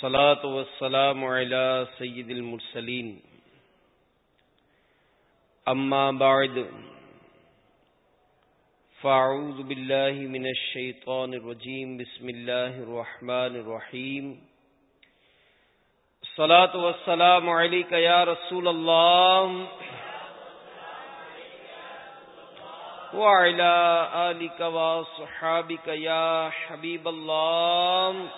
الصلاة والسلام على سيد المرسلين. أما بعد، فأعوذ بالله من الشيطان الرجيم. بسم الله الرحمن الرحيم. الصلاة والسلام عليك يا رسول الله. وعلى آلك وصحابك يا حبيب الله.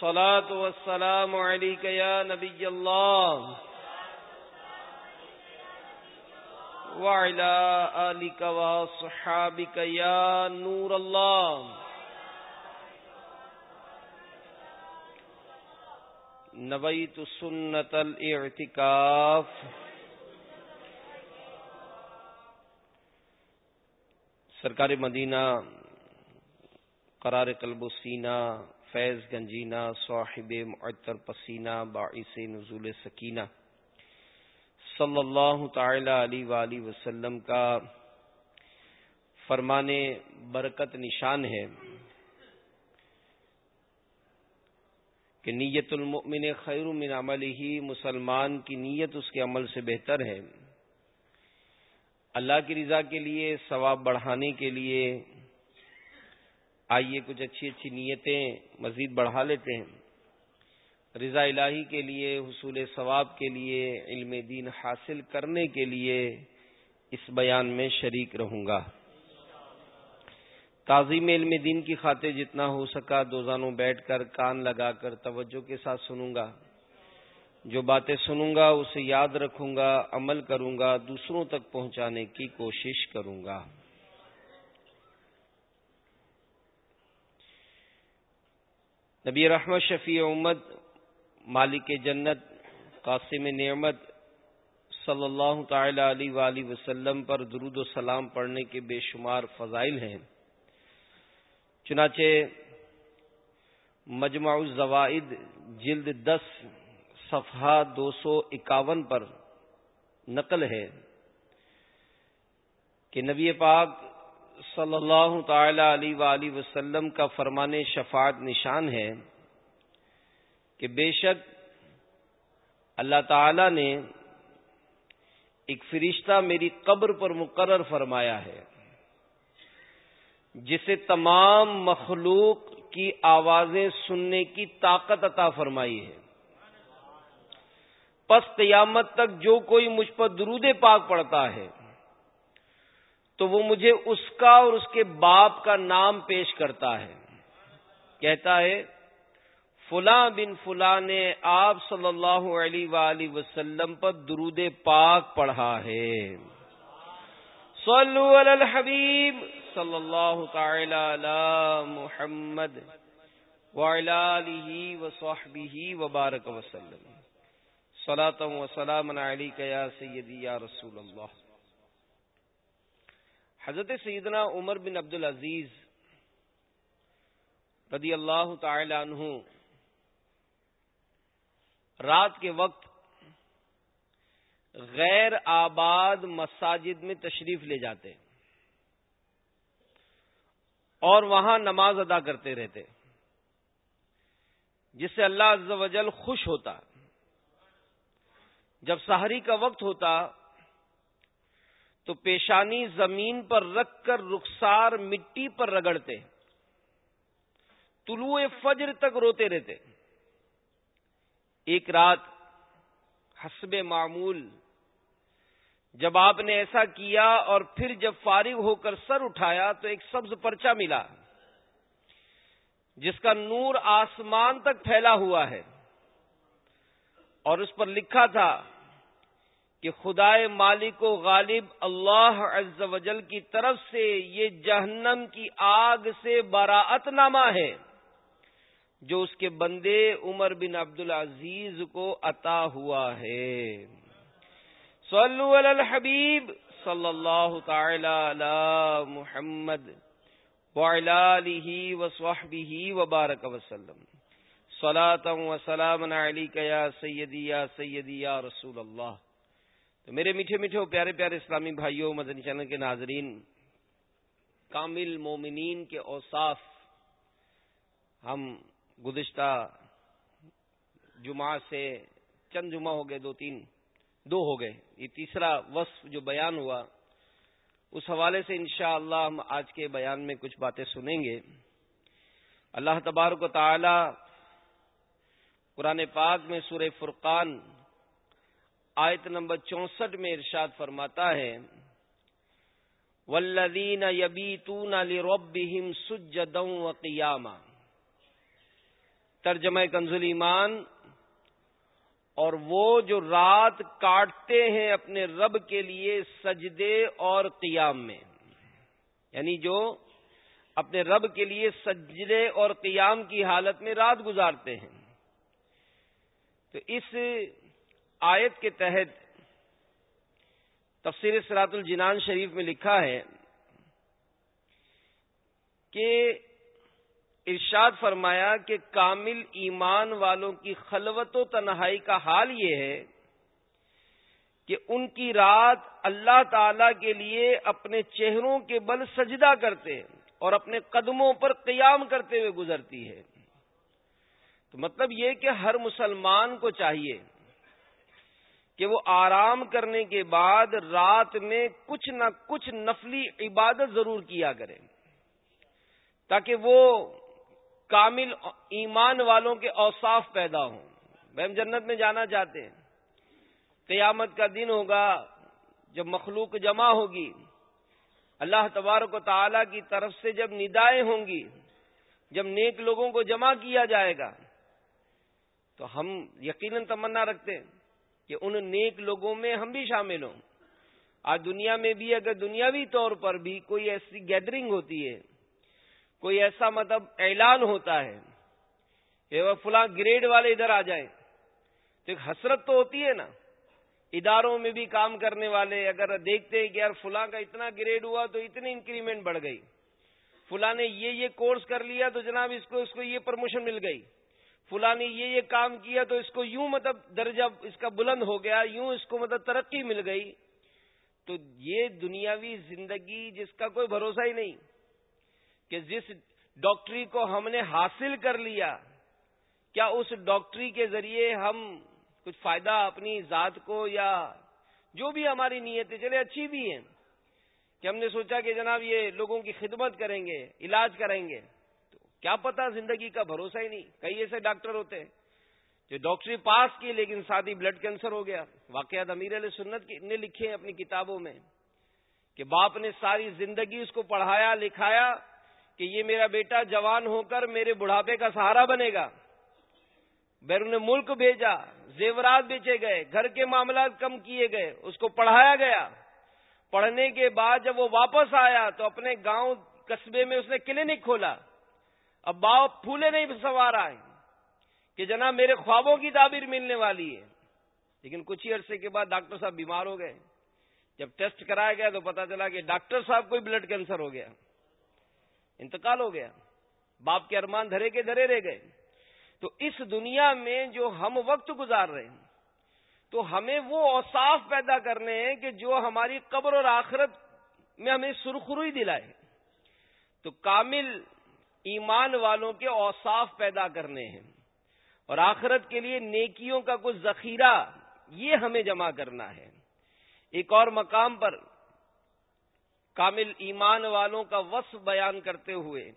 الصلاة والسلام عليك يا نبي الله. وعلى آلك وصحابك يا نور الله. نويت سنة الاعتكاف. سرکار مدینہ قرار قلب و سینہ فیض گنجینا، صاحب معطر پسینہ، باعث نزول سکینہ۔ صلی اللہ تعالی علیہ وآلہ وسلم کا فرمان برکت نشان ہے کہ نیت المؤمن خیر من عمل ہی مسلمان کی نیت اس کے عمل سے بہتر ہے۔ اللہ کی رضا کے لیے، ثواب بڑھانے کے لیے آئیے کچھ اچھی اچھی نیتیں مزید بڑھا لیتے ہیں۔ رضا الہی کے لیے، حصول ثواب کے لیے، علم دین حاصل کرنے کے لیے اس بیان میں شریک رہوں گا۔ تعظیم علم دین کی خاطر جتنا ہو سکا دو زانوں بیٹھ کر کان لگا کر توجہ کے ساتھ سنوں گا۔ جو باتیں سنوں گا، اسے یاد رکھوں گا، عمل کروں گا، دوسروں تک پہنچانے کی کوشش کروں گا۔ نبی رحمت، شفیع امت، مالک جنت، قاسم نعمت صلی اللہ تعالی علیہ وآلہ وسلم پر درود و سلام پڑھنے کے بے شمار فضائل ہیں۔ چنانچہ مجمع الزوائد جلد دس، صفحہ دو سو اکاون پر نقل ہے کہ نبی پاک صلی اللہ تعالی علیہ وآلہ وسلم کا فرمان شفاعت نشان ہے کہ بے شک اللہ تعالی نے ایک فرشتہ میری قبر پر مقرر فرمایا ہے، جسے تمام مخلوق کی آوازیں سننے کی طاقت عطا فرمائی ہے۔ پس قیامت تک جو کوئی مجھ پر درود پاک پڑتا ہے تو وہ مجھے اس کا اور اس کے باپ کا نام پیش کرتا ہے۔ کہتا ہے، فلاں بن فلاں نے آپ صلی اللہ علیہ وآلہ وسلم پر درود پاک پڑھا ہے۔ صلو علی الحبیب صلی اللہ تعالی علی محمد وعلی وصحبہ وبارک وسلم۔ صلاة و سلام علیکہ یا سیدی یا رسول اللہ۔ حضرت سیدنا عمر بن عبد العزیز رضی اللہ تعالی عنہ رات کے وقت غیر آباد مساجد میں تشریف لے جاتے اور وہاں نماز ادا کرتے رہتے جس سے اللہ عز و جل خوش ہوتا جب سحری کا وقت ہوتا تو پیشانی زمین پر رکھ کر رخسار مٹی پر رگڑتے، طلوع فجر تک روتے رہتے۔ ایک رات حسب معمول جب آپ نے ایسا کیا اور پھر جب فارغ ہو کر سر اٹھایا تو ایک سبز پرچا ملا، جس کا نور آسمان تک پھیلا ہوا ہے۔ اور اس پر لکھا تھا کہ خدائے مالک و غالب اللہ عز و جل کی طرف سے یہ جہنم کی آگ سے براعت نامہ ہے، جو اس کے بندے عمر بن عبد العزیز کو عطا ہوا ہے۔ صلو علی الحبیب صلی اللہ تعالی علی محمد وعلی وصحبہ وبارک وسلم۔ صلاة و سلام علیکہ یا سیدی یا سیدی، یا رسول اللہ۔ تو میرے میٹھے میٹھے پیارے پیارے اسلامی بھائیوں، مدنی چینل کے ناظرین، کامل مومنین کے اوصاف، ہم گزشتہ جمعہ سے چند جمعہ ہو گئے، دو تین، دو ہو گئے، یہ تیسرا وصف جو بیان ہوا، اس حوالے سے انشاءاللہ اللہ ہم آج کے بیان میں کچھ باتیں سنیں گے۔ اللہ تبارک و تعالی قرآن پاک میں سورہ فرقان آیت نمبر چونسٹھ میں ارشاد فرماتا ہے ولدین یبی تون علی ربیم ترجمہ کنزل ایمان، اور وہ جو رات کاٹتے ہیں اپنے رب کے لیے سجدے اور قیام میں۔ یعنی جو اپنے رب کے لیے سجدے اور قیام کی حالت میں رات گزارتے ہیں۔ تو اس آیت کے تحت تفسیر سرات الجنان شریف میں لکھا ہے کہ ارشاد فرمایا کہ کامل ایمان والوں کی خلوت و تنہائی کا حال یہ ہے کہ ان کی رات اللہ تعالی کے لیے اپنے چہروں کے بل سجدہ کرتے اور اپنے قدموں پر قیام کرتے ہوئے گزرتی ہے۔ تو مطلب یہ کہ ہر مسلمان کو چاہیے کہ وہ آرام کرنے کے بعد رات میں کچھ نہ کچھ نفلی عبادت ضرور کیا کرے۔ تاکہ وہ کامل ایمان والوں کے اوصاف پیدا ہوں۔ بہم جنت میں جانا چاہتے ہیں۔ قیامت کا دن ہوگا جب مخلوق جمع ہوگی۔ اللہ تبارک و تعالی کی طرف سے جب ندائیں ہوں گی، جب نیک لوگوں کو جمع کیا جائے گا، تو ہم یقیناً تمنا رکھتے ہیں۔ کہ ان نیک لوگوں میں ہم بھی شامل ہوں۔ آج دنیا میں بھی، اگر دنیاوی طور پر بھی کوئی ایسی گیدرنگ ہوتی ہے، کوئی ایسا مطلب اعلان ہوتا ہے کہ وہ فلاں گریڈ والے ادھر آ جائیں، تو ایک حسرت تو ہوتی ہے نا۔ اداروں میں بھی کام کرنے والے اگر دیکھتے ہیں کہ یار فلاں کا اتنا گریڈ ہوا تو اتنی انکریمنٹ بڑھ گئی۔ فلاں نے یہ یہ کورس کر لیا تو جناب اس کو اس کو یہ پرموشن مل گئی۔ فلانی یہ یہ کام کیا تو اس کو یوں مطلب درجہ اس کا بلند ہو گیا، یوں اس کو مطلب ترقی مل گئی۔ تو یہ دنیاوی زندگی جس کا کوئی بھروسہ ہی نہیں کہ جس ڈاکٹری کو ہم نے حاصل کر لیا، کیا اس ڈاکٹری کے ذریعے ہم کچھ فائدہ اپنی ذات کو یا جو بھی ہماری نیتیں چلے اچھی بھی ہیں۔ کہ ہم نے سوچا کہ جناب یہ لوگوں کی خدمت کریں گے، علاج کریں گے۔ کیا پتا زندگی کا بھروسہ ہی نہیں؟ کئی ایسے ڈاکٹر ہوتے ہیں جو ڈاکٹری پاس کی لیکن ساتھ بلڈ کینسر ہو گیا۔ واقعات امیر علیہ سنت نے لکھے ہیں اپنی کتابوں میں کہ باپ نے ساری زندگی اس کو پڑھایا، لکھایا کہ یہ میرا بیٹا جوان ہو کر میرے بڑھاپے کا سہارا بنے گا۔ بیرون ملک بھیجا، زیورات بیچے گئے، گھر کے معاملات کم کیے گئے، اس کو پڑھایا گیا۔ پڑھنے کے بعد جب وہ واپس آیا تو اپنے گاؤں قصبے میں اس نے کلینک کھولا۔ اب باپ پھولے نہیں سوار آئے کہ جناب میرے خوابوں کی تعبیر ملنے والی ہے۔ لیکن کچھ ہی عرصے کے بعد ڈاکٹر صاحب بیمار ہو گئے۔ جب ٹیسٹ کرایا گیا تو پتا چلا کہ ڈاکٹر صاحب کو بلڈ کینسر ہو گیا۔ انتقال ہو گیا۔ باپ کے ارمان دھرے کے دھرے رہ گئے۔ تو اس دنیا میں جو ہم وقت گزار رہے ہیں، تو ہمیں وہ اوصاف پیدا کرنے ہیں کہ جو ہماری قبر اور آخرت میں ہمیں سرخروئی دلائے۔ تو کامل ایمان والوں کے اوصاف پیدا کرنے ہیں۔ اور آخرت کے لیے نیکیوں کا کچھ ذخیرہ یہ ہمیں جمع کرنا ہے۔ ایک اور مقام پر کامل ایمان والوں کا وصف بیان کرتے ہوئے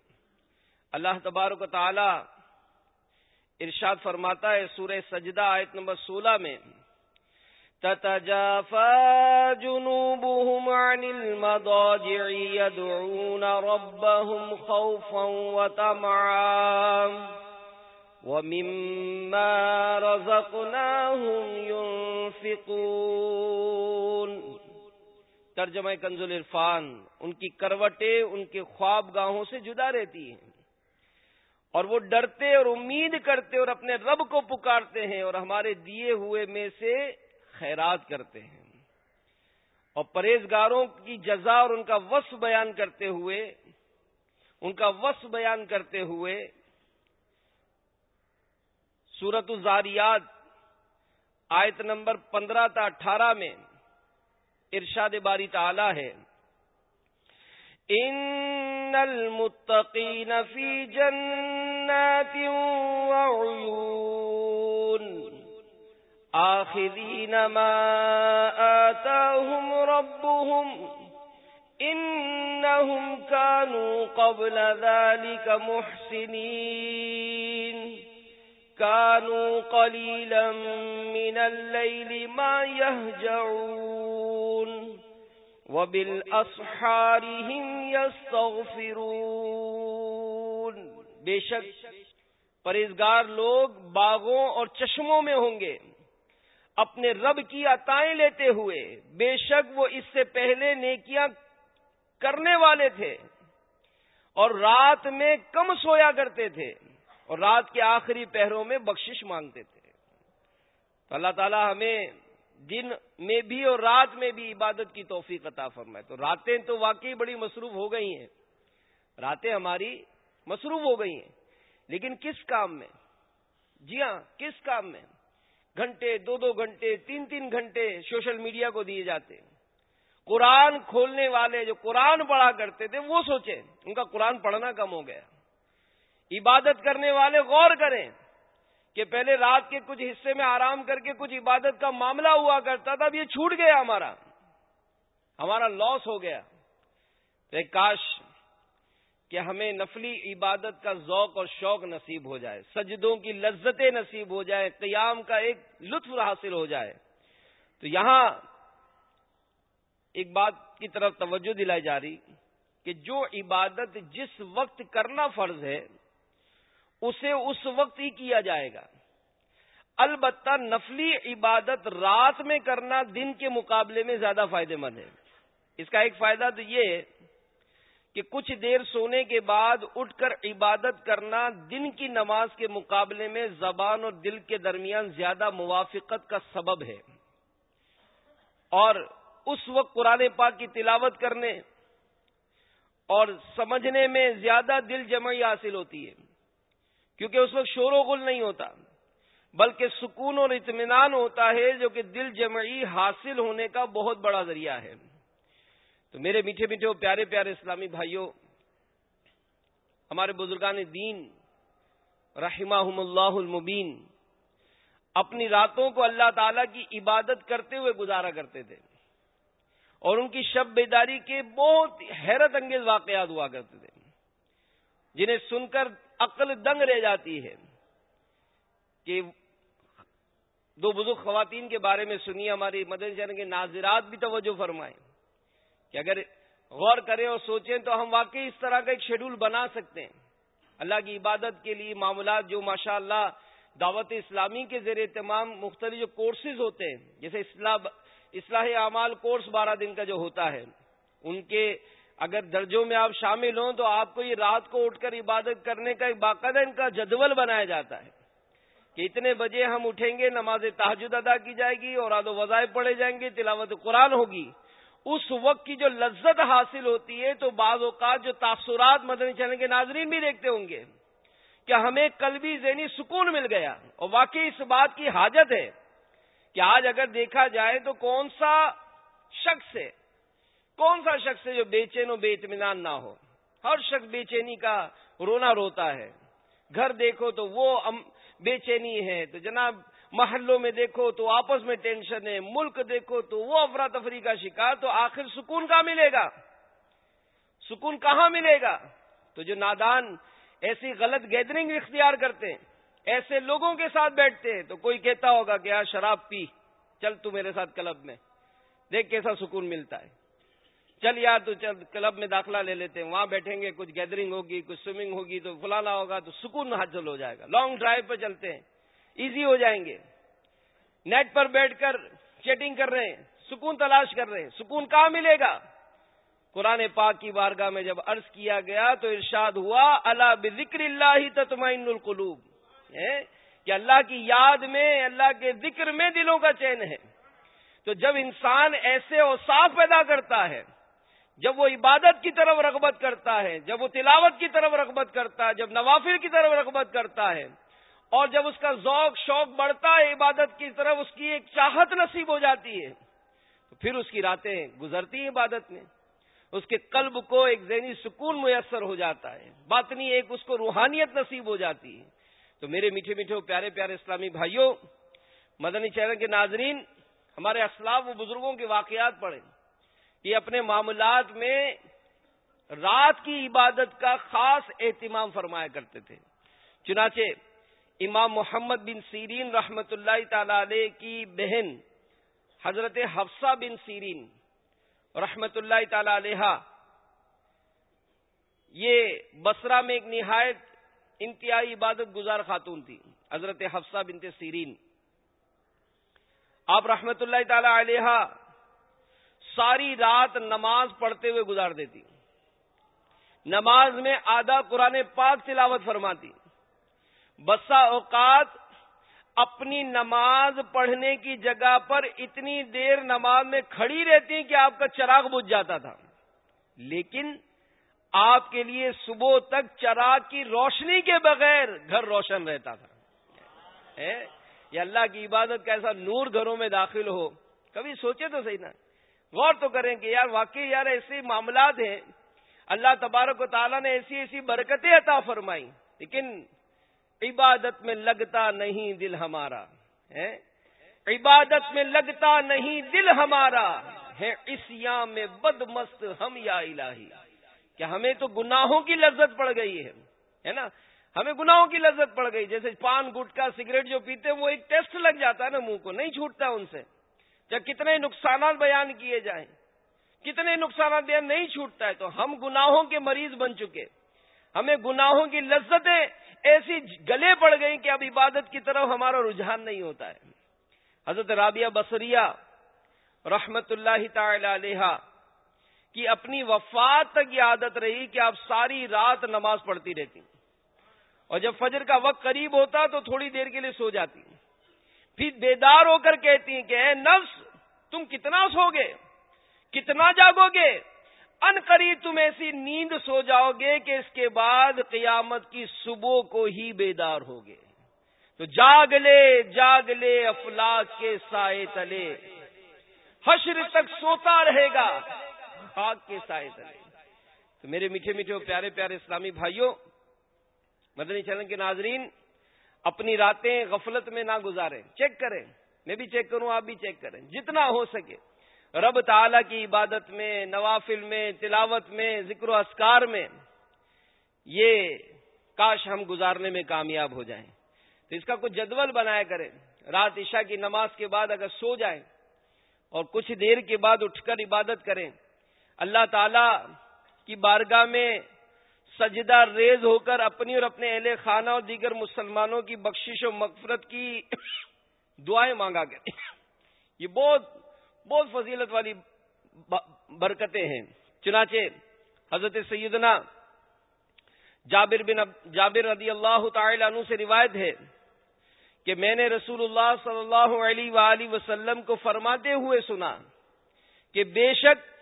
اللہ تبارک و تعالی ارشاد فرماتا ہے سورہ سجدہ آیت نمبر سولہ میں۔ تتجافى جنوبهم عن المضاجع يدعون ربهم خوفا وطمعا ومما رزقناهم ينفقون ترجمہ کنز العرفان ان کی کروٹیں ان کے خواب گاہوں سے جدا رہتی ہیں۔ اور وہ ڈرتے اور امید کرتے اور اپنے رب کو پکارتے ہیں اور ہمارے دیے ہوئے میں سے خیرات کرتے ہیں۔ اور پرہیزگاروں کی جزا اور ان کا وصف بیان کرتے ہوئے، ان کا وصف بیان کرتے ہوئے سورت الزاریات آیت نمبر پندرہ تا اٹھارہ میں ارشاد باری تعالی ہے۔ ان المتقین فی جنات وعيون آخذين ما آتاهم ربهم إنهم كانوا قبل ذلك محسنين. كانوا قليلا من الليل ما يهجعون. وبالأصحار هم يستغفرون. بے شک پرہزگار لوگ باغوں اور چشموں میں ہوں گے۔ اپنے رب کی عطائیں لیتے ہوئے، بے شک وہ اس سے پہلے نیکیاں کرنے والے تھے اور رات میں کم سویا کرتے تھے اور رات کے آخری پہروں میں بخشش مانگتے تھے۔ تو اللہ تعالی ہمیں دن میں بھی اور رات میں بھی عبادت کی توفیق عطا فرمائے۔ تو راتیں تو واقعی بڑی مصروف ہو گئی ہیں۔ راتیں ہماری مصروف ہو گئی ہیں۔ لیکن کس کام میں؟ جی ہاں کس کام میں؟ گھنٹے، دو دو گھنٹے، تین تین گھنٹے سوشل میڈیا کو دیے جاتے ہیں۔ قرآن کھولنے والے جو قرآن پڑھا کرتے تھے، وہ سوچیں، ان کا قرآن پڑھنا کم ہو گیا۔ عبادت کرنے والے غور کریں کہ پہلے رات کے کچھ حصے میں آرام کر کے کچھ عبادت کا معاملہ ہوا کرتا تھا، اب یہ چھوٹ گیا ہمارا۔ ہمارا لاس ہو گیا۔ کاش کہ ہمیں نفلی عبادت کا ذوق اور شوق نصیب ہو جائے، سجدوں کی لذتیں نصیب ہو جائے، قیام کا ایک لطف حاصل ہو جائے۔ تو یہاں ایک بات کی طرف توجہ دلائی جا رہی کہ جو عبادت جس وقت کرنا فرض ہے، اسے اس وقت ہی کیا جائے گا۔ البتہ نفلی عبادت رات میں کرنا دن کے مقابلے میں زیادہ فائدہ مند ہے۔ اس کا ایک فائدہ تو یہ ہے کہ کچھ دیر سونے کے بعد اٹھ کر عبادت کرنا دن کی نماز کے مقابلے میں زبان اور دل کے درمیان زیادہ موافقت کا سبب ہے۔ اور اس وقت قرآن پاک کی تلاوت کرنے اور سمجھنے میں زیادہ دل جمعی حاصل ہوتی ہے۔ کیونکہ اس وقت شور و غل نہیں ہوتا، بلکہ سکون اور اطمینان ہوتا ہے، جو کہ دل جمعی حاصل ہونے کا بہت بڑا ذریعہ ہے۔ تو میرے میٹھے میٹھے پیارے پیارے اسلامی بھائیوں، ہمارے بزرگان دین رحمہ اللہ المبین، اپنی راتوں کو اللہ تعالی کی عبادت کرتے ہوئے گزارا کرتے تھے اور ان کی شب بیداری کے بہت حیرت انگیز واقعات ہوا کرتے تھے، جنہیں سن کر عقل دنگ رہ جاتی ہے کہ دو بزرگ خواتین کے بارے میں سنیے، ہماری مدن چین کے ناظرات بھی توجہ فرمائیں۔ کہ اگر غور کریں اور سوچیں تو ہم واقعی اس طرح کا ایک شیڈول بنا سکتے ہیں۔ اللہ کی عبادت کے لیے معاملات جو ماشاء اللہ دعوت اسلامی کے ذریعے تمام مختلف جو کورسز ہوتے ہیں، جیسے اصلاح اعمال کورس بارہ دن کا جو ہوتا ہے، ان کے اگر درجوں میں آپ شامل ہوں تو آپ کو یہ رات کو اٹھ کر عبادت کرنے کا ایک باقاعدہ ان کا جدول بنایا جاتا ہے۔ کہ اتنے بجے ہم اٹھیں گے، نماز تحجد ادا کی جائے گی اور آدو وظائف پڑھے جائیں گے، تلاوت قرآن ہوگی۔ اس وقت کی جو لذت حاصل ہوتی ہے، تو بعض اوقات جو تاثرات مدنی چلنے کے ناظرین بھی دیکھتے ہوں گے کہ ہمیں قلبی ذہنی سکون مل گیا۔ اور واقعی اس بات کی حاجت ہے کہ آج اگر دیکھا جائے تو کون سا شخص ہے، کون سا شخص ہے جو بے چین و بے اطمینان نہ ہو۔ ہر شخص بے چینی کا رونا روتا ہے۔ گھر دیکھو تو وہ بے چینی ہے۔ تو جناب محلوں میں دیکھو تو آپس میں ٹینشن ہے، ملک دیکھو تو وہ افراتفری کا شکار، تو آخر سکون کہاں ملے گا؟ سکون کہاں ملے گا؟ تو جو نادان ایسی غلط گیدرنگ اختیار کرتے ہیں، ایسے لوگوں کے ساتھ بیٹھتے ہیں، تو کوئی کہتا ہوگا کہ یار شراب پی، چل تو میرے ساتھ کلب میں، دیکھ کیسا سکون ملتا ہے۔ چل یار تو چل، کلب میں داخلہ لے لیتے ہیں، وہاں بیٹھیں گے، کچھ گیدرنگ ہوگی، کچھ سوئمنگ ہوگی، تو فلانا ہوگا تو سکون حاصل ہو جائے گا۔ لانگ ڈرائیو پہ چلتے ہیں۔ ایزی ہو جائیں گے۔ نیٹ پر بیٹھ کر چیٹنگ کر رہے ہیں، سکون تلاش کر رہے ہیں، سکون کہاں ملے گا؟ قرآن پاک کی بارگاہ میں جب عرض کیا گیا تو ارشاد ہوا اللہ بکر اللہ تطمئن القلوب۔ کہ اللہ کی یاد میں، اللہ کے ذکر میں دلوں کا چین ہے۔ تو جب انسان ایسے اوساف پیدا کرتا ہے، جب وہ عبادت کی طرف رغبت کرتا ہے، جب وہ تلاوت کی طرف رغبت کرتا ہے، جب نوافر کی طرف رغبت کرتا ہے اور جب اس کا ذوق، شوق بڑھتا ہے، عبادت کی طرف اس کی ایک چاہت نصیب ہو جاتی ہے، تو پھر اس کی راتیں گزرتی ہیں عبادت میں۔ اس کے قلب کو ایک ذہنی سکون میسر ہو جاتا ہے باطنی ایک، اس کو روحانیت نصیب ہو جاتی ہے۔ تو میرے میٹھے میٹھے پیارے پیارے اسلامی بھائیوں، مدنی چینل کے ناظرین، ہمارے اسلاف و بزرگوں کے واقعات پڑھیں۔ یہ اپنے معاملات میں رات کی عبادت کا خاص اہتمام فرمایا کرتے تھے۔ چنانچہ امام محمد بن سیرین رحمت اللہ تعالی علیہ کی بہن حضرت حفصہ بن سیرین رحمت اللہ تعالی علیہ یہ بسرا میں ایک نہایت انتہائی عبادت گزار خاتون تھی، حضرت حفصہ بنت سیرین۔ آپ رحمت اللہ تعالی علیہ ساری رات نماز پڑھتے ہوئے گزار دیتی۔ نماز میں آدھا قرآن پاک تلاوت فرماتی۔ بسا اوقات اپنی نماز پڑھنے کی جگہ پر اتنی دیر نماز میں کھڑی رہتی کہ آپ کا چراغ بجھ جاتا تھا۔ لیکن آپ کے لیے صبح تک چراغ کی روشنی کے بغیر گھر روشن رہتا تھا۔ یہ اللہ کی عبادت کا ایسا نور گھروں میں داخل ہو۔ کبھی سوچے تو صحیح نا۔ غور تو کریں کہ یار واقعی یار ایسے معاملات ہیں۔ اللہ تبارک و تعالیٰ نے ایسی ایسی برکتیں عطا فرمائی لیکن عبادت میں لگتا نہیں دل ہمارا ہے عبادت میں لگتا نہیں دل ہمارا ہے اس یا میں بد مست ہم یا الہی۔ کیا ہمیں تو گناہوں کی لذت پڑ گئی ہے نا؟ ہمیں گناہوں کی لذت پڑ گئی۔ جیسے پان، گٹکا، سگریٹ جو پیتے وہ ایک ٹیسٹ لگ جاتا ہے نا منہ کو، نہیں چھوٹتا ان سے۔ چاہے کتنے نقصانات بیان کیے جائیں، کتنے نقصانات بیان نہیں چھوٹتا ہے، تو ہم گناہوں کے مریض بن چکے۔ ہمیں گناہوں کی لذتیں ایسی گلے پڑ گئی کہ اب عبادت کی طرف ہمارا رجحان نہیں ہوتا ہے۔ حضرت رابعہ بصریہ رحمت اللہ تعالی علیہ کی اپنی وفات تک یہ عادت رہی کہ آپ ساری رات نماز پڑھتی رہتی۔ اور جب فجر کا وقت قریب ہوتا تو تھوڑی دیر کے لیے سو جاتی۔ پھر بیدار ہو کر کہتی کہ اے نفس، تم کتنا سو گے کتنا جاگو گے؟ ان قریب تم ایسی نیند سو جاؤ گے کہ اس کے بعد قیامت کی صبح کو ہی بیدار ہوگے۔ تو جاگ لے جاگ لے افلاق کے سائے تلے۔ حشر تک سوتا رہے گا خاک کے سائے تلے۔ تو میرے میٹھے میٹھے پیارے پیارے اسلامی بھائیوں، مدنی چلن کے ناظرین، اپنی راتیں غفلت میں نہ گزاریں۔ چیک کریں، میں بھی چیک کروں، آپ بھی چیک کریں۔ جتنا ہو سکے۔ رب تعالی کی عبادت میں، نوافل میں، تلاوت میں، ذکر و اسکار میں یہ کاش ہم گزارنے میں کامیاب ہو جائیں۔ تو اس کا کچھ جدول بنایا کریں۔ رات عشاء کی نماز کے بعد اگر سو جائیں اور کچھ دیر کے بعد اٹھ کر عبادت کریں، اللہ تعالی کی بارگاہ میں سجدہ ریز ہو کر اپنی اور اپنے اہل خانہ اور دیگر مسلمانوں کی بخشش و مغفرت کی دعائیں مانگا کریں۔ یہ بہت بہت فضیلت والی برکتیں ہیں۔ چنانچہ حضرت سیدنا جابر بن جابر رضی اللہ تعالی عنہ سے روایت ہے کہ میں نے رسول اللہ صلی اللہ علیہ وآلہ وسلم کو فرماتے ہوئے سنا کہ بے شک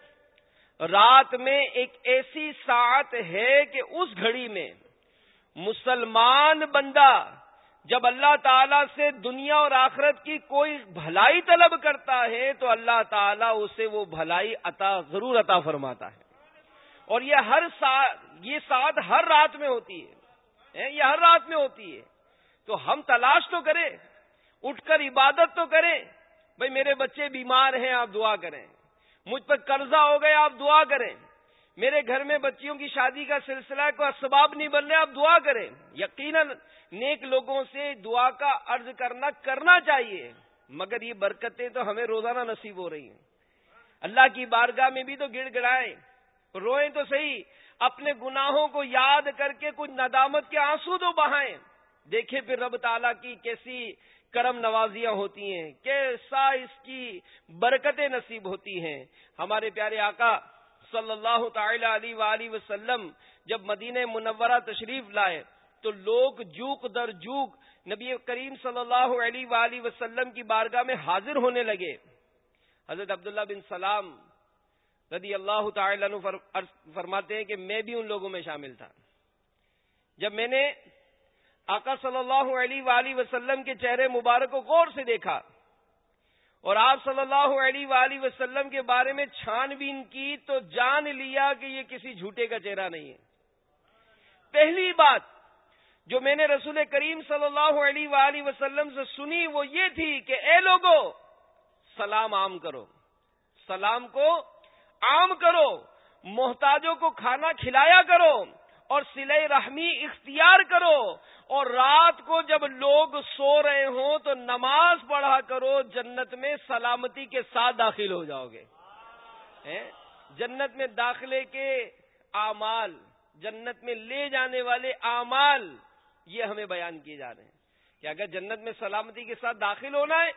رات میں ایک ایسی ساعت ہے کہ اس گھڑی میں مسلمان بندہ جب اللہ تعالیٰ سے دنیا اور آخرت کی کوئی بھلائی طلب کرتا ہے تو اللہ تعالیٰ اسے وہ بھلائی عطا ضرور عطا فرماتا ہے۔ اور یہ ہر ساتھ یہ ساتھ ہر رات میں ہوتی ہے۔ یہ ہر رات میں ہوتی ہے۔ تو ہم تلاش تو کریں، اٹھ کر عبادت تو کریں۔ بھائی میرے بچے بیمار ہیں، آپ دعا کریں۔ مجھ پر قرضہ ہو گئے آپ دعا کریں۔ میرے گھر میں بچیوں کی شادی کا سلسلہ کو اسباب نہیں بن رہے آپ دعا کریں۔ یقیناً نیک لوگوں سے دعا کا عرض کرنا کرنا چاہیے۔ مگر یہ برکتیں تو ہمیں روزانہ نصیب ہو رہی ہیں۔ اللہ کی بارگاہ میں بھی تو گڑ گڑائیں۔ روئیں تو صحیح، اپنے گناہوں کو یاد کر کے کچھ ندامت کے آنسو تو بہائیں۔ دیکھیں پھر رب تعالیٰ کی کیسی کرم نوازیاں ہوتی ہیں، کیسا اس کی برکتیں نصیب ہوتی ہیں۔ ہمارے پیارے آقا صلی اللہ تعالی علیہ وآلہ وسلم جب مدینہ منورہ تشریف لائے تو لوگ جوک در جوک نبی کریم صلی اللہ علیہ وآلہ وسلم کی بارگاہ میں حاضر ہونے لگے۔ حضرت عبداللہ بن سلام رضی اللہ تعالی عنہ فرماتے ہیں کہ میں بھی ان لوگوں میں شامل تھا۔ جب میں نے آقا صلی اللہ علیہ وآلہ وسلم کے چہرے مبارک کو غور سے دیکھا اور آپ صلی اللہ علیہ وآلہ وسلم کے بارے میں چھان بین کی تو جان لیا کہ یہ کسی جھوٹے کا چہرہ نہیں ہے۔ پہلی بات جو میں نے رسول کریم صلی اللہ علیہ وآلہ وسلم سے سنی وہ یہ تھی کہ اے لوگوں سلام عام کرو۔ سلام کو عام کرو، محتاجوں کو کھانا کھلایا کرو۔ اور سلئی رحمی اختیار کرو اور رات کو جب لوگ سو رہے ہوں تو نماز پڑھا کرو، جنت میں سلامتی کے ساتھ داخل ہو جاؤ گے۔ جنت میں داخلے کے اعمال، جنت میں لے جانے والے اعمال، یہ ہمیں بیان کیے جا رہے ہیں۔ کہ اگر جنت میں سلامتی کے ساتھ داخل ہونا ہے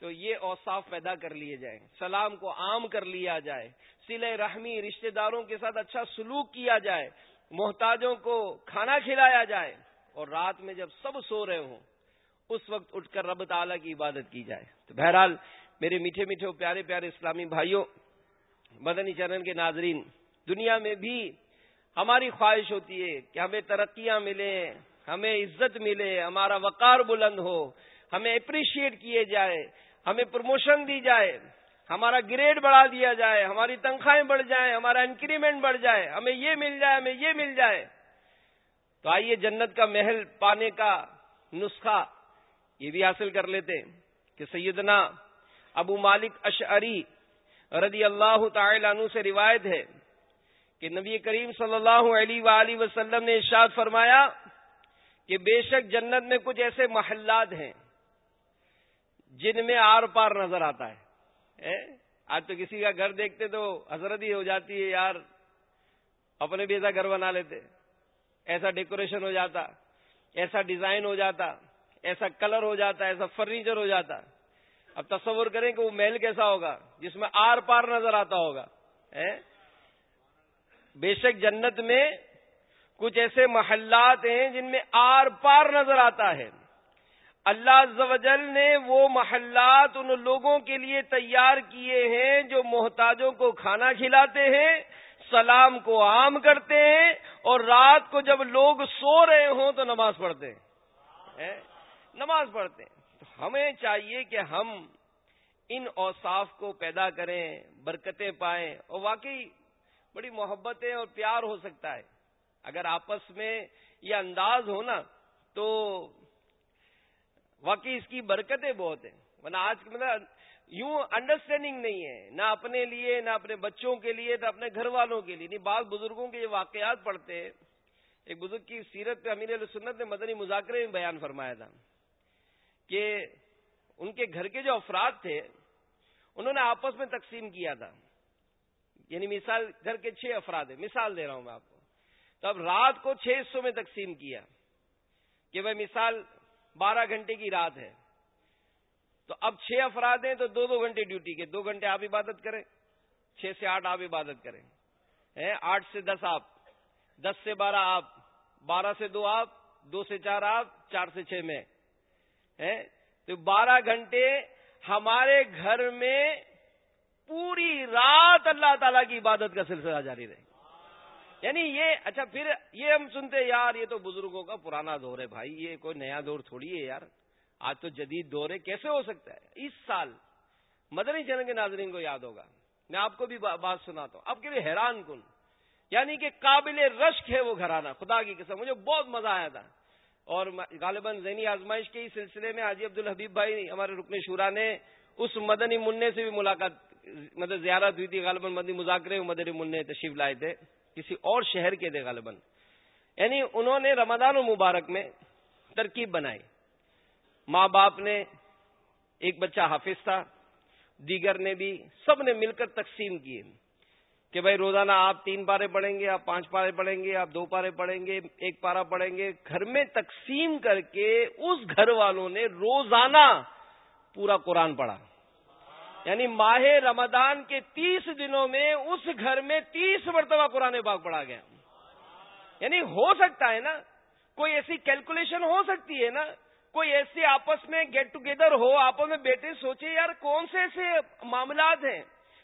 تو یہ اوصاف پیدا کر لیے جائیں۔ سلام کو عام کر لیا جائے۔ سلے رحمی رشتہ داروں کے ساتھ اچھا سلوک کیا جائے۔ محتاجوں کو کھانا کھلایا جائے اور رات میں جب سب سو رہے ہوں، اس وقت اٹھ کر رب تعالیٰ کی عبادت کی جائے۔ تو بہرحال میرے میٹھے میٹھے پیارے پیارے اسلامی بھائیوں، مدنی چرن کے ناظرین، دنیا میں بھی ہماری خواہش ہوتی ہے کہ ہمیں ترقیاں ملیں، ہمیں عزت ملے، ہمارا وقار بلند ہو، ہمیں اپریشیٹ کیے جائے، ہمیں پروموشن دی جائے۔ ہمارا گریڈ بڑھا دیا جائے، ہماری تنخواہیں بڑھ جائیں، ہمارا انکریمنٹ بڑھ جائے، ہمیں یہ مل جائے، ہمیں یہ مل جائے۔ تو آئیے جنت کا محل پانے کا نسخہ یہ بھی حاصل کر لیتے کہ سیدنا ابو مالک اشعری رضی اللہ تعالی عنہ سے روایت ہے کہ نبی کریم صلی اللہ علیہ وآلہ وسلم نے ارشاد فرمایا کہ بے شک جنت میں کچھ ایسے محلات ہیں جن میں آر پار نظر آتا ہے۔ آج تو کسی کا گھر دیکھتے تو حضرت ہی ہو جاتی ہے، یار، اپنے بھی ایسا گھر بنا لیتے۔ ایسا ڈیکوریشن ہو جاتا، ایسا ڈیزائن ہو جاتا، ایسا کلر ہو جاتا، ایسا فرنیچر ہو جاتا۔ اب تصور کریں کہ وہ محل کیسا ہوگا، جس میں آر پار نظر آتا ہوگا بے شک جنت میں کچھ ایسے محلات ہیں جن میں آر پار نظر آتا ہے۔ اللہ نے وہ محلات ان لوگوں کے لیے تیار کیے ہیں جو محتاجوں کو کھانا کھلاتے ہیں، سلام کو عام کرتے ہیں اور رات کو جب لوگ سو رہے ہوں تو نماز پڑھتے ہیں؟ نماز پڑھتے ہیں۔ تو ہمیں چاہیے کہ ہم ان اوصاف کو پیدا کریں، برکتیں پائیں اور واقعی بڑی محبتیں اور پیار ہو سکتا ہے۔ اگر آپس میں یہ انداز ہو نا، تو واقعی اس کی برکتیں بہت ہیں۔ ورنہ آج مطلب یوں انڈرسٹینڈنگ نہیں ہے۔ نہ اپنے لیے، نہ اپنے بچوں کے لیے، نہ اپنے گھر والوں کے لیے۔ نہیں، بعض بزرگوں کے یہ واقعات پڑھتے ہیں۔ ایک بزرگ کی سیرت پہ امیر علیہ سنت نے مدنی مذاکرے میں بیان فرمایا تھا کہ ان کے گھر کے جو افراد تھے، انہوں نے آپس میں تقسیم کیا تھا۔ یعنی مثال، گھر کے چھ افراد ہیں۔ مثال دے رہا ہوں میں آپ کو۔ تو اب رات کو چھ حصوں میں تقسیم کیا کہ وہ مثال بارہ گھنٹے کی رات ہے۔ تو اب چھ افراد ہیں تو دو دو گھنٹے ڈیوٹی کے، دو گھنٹے آپ عبادت کریں، چھ سے آٹھ آپ عبادت کریں۔ آٹھ سے دس آپ، دس سے بارہ آپ، بارہ سے دو آپ، دو سے چار آپ، چار سے چھ میں۔ تو بارہ گھنٹے ہمارے گھر میں پوری رات اللہ تعالی کی عبادت کا سلسلہ جاری رہے۔ یعنی یہ اچھا پھر یہ ہم سنتے یار، یہ تو بزرگوں کا پرانا دور ہے بھائی، یہ کوئی نیا دور تھوڑی ہے یار۔ آج تو جدید دور ہے، کیسے ہو سکتا ہے؟ اس سال۔ مدنی چینل کے ناظرین کو یاد ہوگا۔ میں آپ کو بھی بات سناتا ہوں۔ آپ کے لیے حیران کن۔ یعنی کہ قابل رشک ہے وہ گھرانا خدا کی قسم، مجھے بہت مزہ آیا تھا۔ اور غالباً ذہنی آزمائش کے سلسلے میں حاجی عبد الحبیب بھائی، ہمارے رکن شورا نے اس مدنی منع سے بھی ملاقات مطلب زیارت ہوئی تھی۔ غالباً مدنی مذاکرے مدنی منع تشریف لائے تھے۔ کسی اور شہر کے تھے غالباً۔ یعنی انہوں نے رمضان و مبارک میں ترکیب بنائی۔ ماں باپ نے ایک بچہ حافظ تھا، دیگر نے بھی سب نے مل کر تقسیم کیے۔ کہ بھائی روزانہ آپ تین پارے پڑھیں گے، آپ پانچ پارے پڑھیں گے، آپ دو پارے پڑھیں گے، ایک پارا پڑھیں گے۔ گھر میں تقسیم کر کے اس گھر والوں نے روزانہ پورا قرآن پڑھا۔ یعنی ماہ رمضان کے تیس دنوں میں اس گھر میں تیس مرتبہ قرآن پاک پڑھا گیا۔ یعنی ہو سکتا ہے نا، کوئی ایسی کیلکولیشن ہو سکتی ہے نا، کوئی ایسے آپس میں گیٹ ٹوگیدر ہو، آپس میں بیٹے سوچے یار کون سے ایسے معاملات ہیں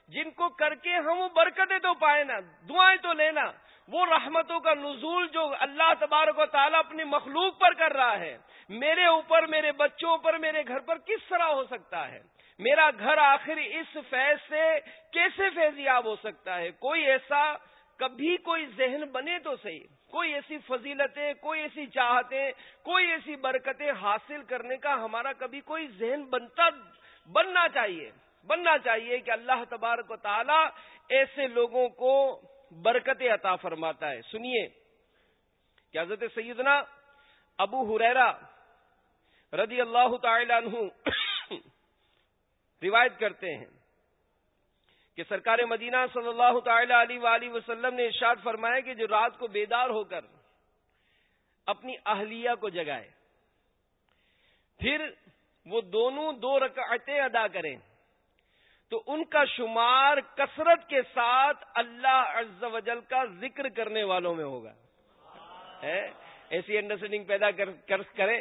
جن کو کر کے ہم برکتیں تو پائے نا، دعائیں تو لینا وہ رحمتوں کا نزول جو اللہ تبارک و تعالیٰ اپنی مخلوق پر کر رہا ہے، میرے اوپر، میرے بچوں پر، میرے گھر پر کس طرح ہو سکتا ہے؟ میرا گھر آخر اس فیض سے کیسے فیضیاب ہو سکتا ہے؟ کوئی ایسا کبھی کوئی ذہن بنے تو صحیح۔ کوئی ایسی فضیلتیں، کوئی ایسی چاہتیں، کوئی ایسی برکتیں حاصل کرنے کا ہمارا کبھی کوئی ذہن بنتا، بننا چاہیے۔ بننا چاہیے کہ اللہ تبارک و تعالی ایسے لوگوں کو برکت عطا فرماتا ہے۔ سنیے کہ حضرت سیدنا ابو حریرا رضی اللہ تعالی عنہ روایت کرتے ہیں کہ سرکار مدینہ صلی اللہ تعالی علیہ وآلہ وسلم نے ارشاد فرمایا کہ جو رات کو بیدار ہو کر اپنی اہلیہ کو جگائے، پھر وہ دونوں دو رکعتیں ادا کریں، تو ان کا شمار کثرت کے ساتھ اللہ عز و جل کا ذکر کرنے والوں میں ہوگا۔ ایسی انڈرسٹینڈنگ پیدا کریں،